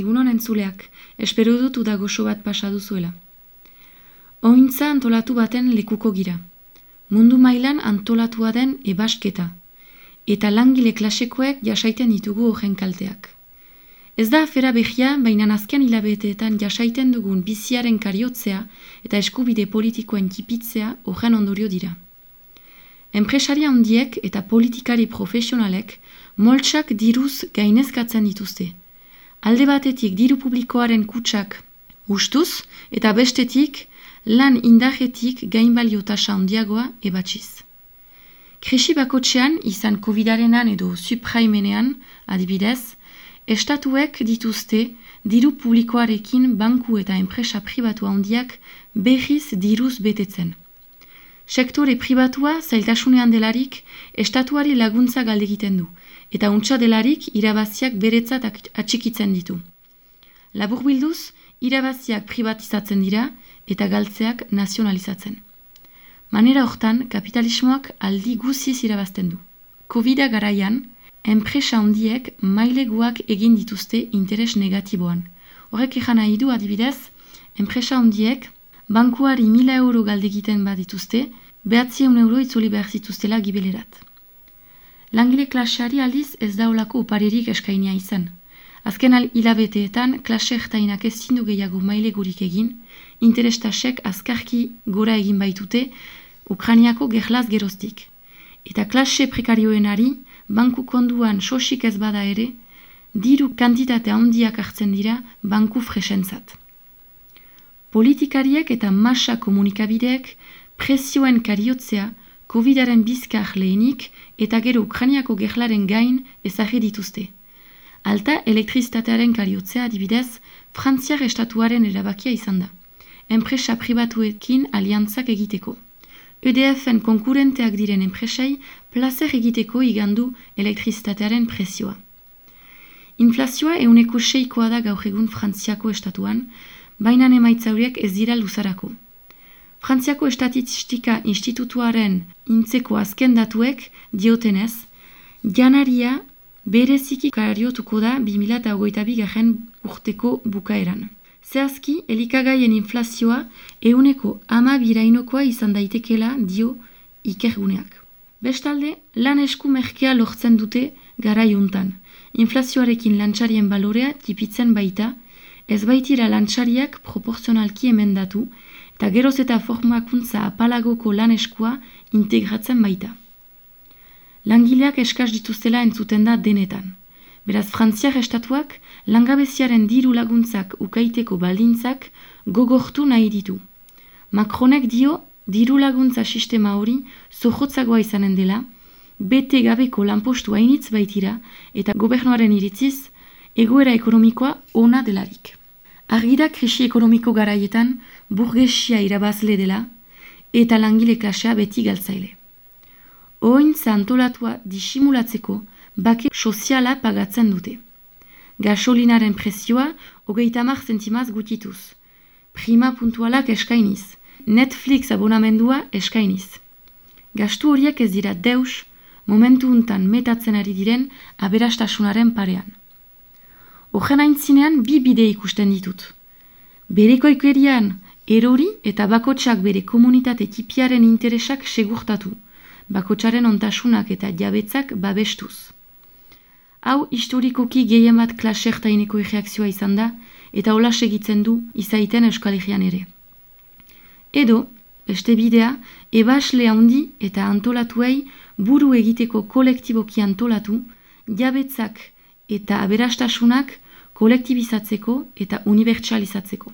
Egunon entzuleak, espero dut udagoso bat pasa duzuela. Ointza antolatu baten lekuko gira. Mundu mailan antolatua den ebasketa. Eta langile klasekoek jasaiten ditugu horren kalteak. Ez da afera behia, baina azken hilabeteetan jasaiten dugun biziaren kariotzea eta eskubide politikoen kipitzea horren ondorio dira. Enpresaria handiek eta politikari profesionalek moltsak diruz gainezkatzen dituzte alde batetik diru publikoaren kutsak ustuz eta bestetik lan indajetik gainbalio tasa handiagoa ebatxiz. Krisi bakotxean izan COVIDarenan edo supraimenean adibidez, estatuek dituzte diru publikoarekin banku eta enpresa pribatu handiak behiz diruz betetzen. Sektore pribatua zailtasunean delarik estatuari laguntza galdegiten du, eta untsa delarik irabaziak beretzat atxikitzen ditu. Labur bilduz, irabaziak privatizatzen dira eta galtzeak nazionalizatzen. Manera hortan, kapitalismoak aldi guziz irabazten du. covid garaian, enpresa handiek maileguak egin dituzte interes negatiboan. Horrek egan nahi du adibidez, enpresa handiek bankuari mila euro galdegiten bat dituzte, behatzieun euro itzuli behar zituztela gibelerat. Langile klaseari aldiz ez daulako uparirik eskainia izan. Azken al hilabeteetan klase ertainak ez zindu gehiago maile gurik egin, interestasek azkarki gora egin baitute Ukraniako gerlaz geroztik. Eta klase prekarioenari, banku konduan sosik ez bada ere, diru kantitate handiak hartzen dira banku fresentzat. Politikariek eta masa komunikabideek presioen kariotzea COVIDaren bizkar lehenik eta gero Ukraniako gerlaren gain ezagir dituzte. Alta elektrizitatearen kariotzea adibidez, Frantziar estatuaren erabakia izan da. Enpresa pribatuekin aliantzak egiteko. EDF-en konkurenteak diren enpresei plazer egiteko igandu elektrizitatearen presioa. Inflazioa euneko seikoa da gaur egun Frantziako estatuan, baina emaitzauriek ez dira luzarako. Frantziako Estatistika Institutuaren intzeko azken datuek diotenez, janaria bereziki kariotuko da 2008 garen urteko bukaeran. Zehazki, elikagaien inflazioa euneko ama birainokoa izan daitekela dio ikerguneak. Bestalde, lan esku merkea lortzen dute gara juntan. Inflazioarekin lantxarien balorea tipitzen baita, ez baitira lantxariak proporzionalki emendatu, eta geroz eta formakuntza apalagoko lan eskua integratzen baita. Langileak eskaz dituztela entzuten da denetan. Beraz, frantziak estatuak langabeziaren diru laguntzak ukaiteko baldintzak gogortu nahi ditu. Macronek dio diru laguntza sistema hori zohotzagoa izanen dela, bete gabeko lanpostu hainitz baitira eta gobernuaren iritziz egoera ekonomikoa ona delarik. Argira krisi ekonomiko garaietan burgesia irabazle dela eta langile klasea beti galtzaile. Oin zantolatua disimulatzeko bake soziala pagatzen dute. Gasolinaren presioa hogeita mar zentimaz gutituz. Prima puntualak eskainiz. Netflix abonamendua eskainiz. Gastu horiek ez dira deus momentu untan metatzen ari diren aberastasunaren parean. Horren aintzinean bi bide ikusten ditut. Bereko ikerian erori eta bakotsak bere komunitate tipiaren interesak segurtatu, bakotsaren ontasunak eta jabetzak babestuz. Hau historikoki gehien bat klasertaineko egeakzioa izan da eta hola segitzen du izaiten euskalegian ere. Edo, beste bidea, ebasle handi eta antolatuei buru egiteko kolektiboki antolatu, jabetzak eta aberastasunak kolektibizatzeko eta unibertsalizatzeko.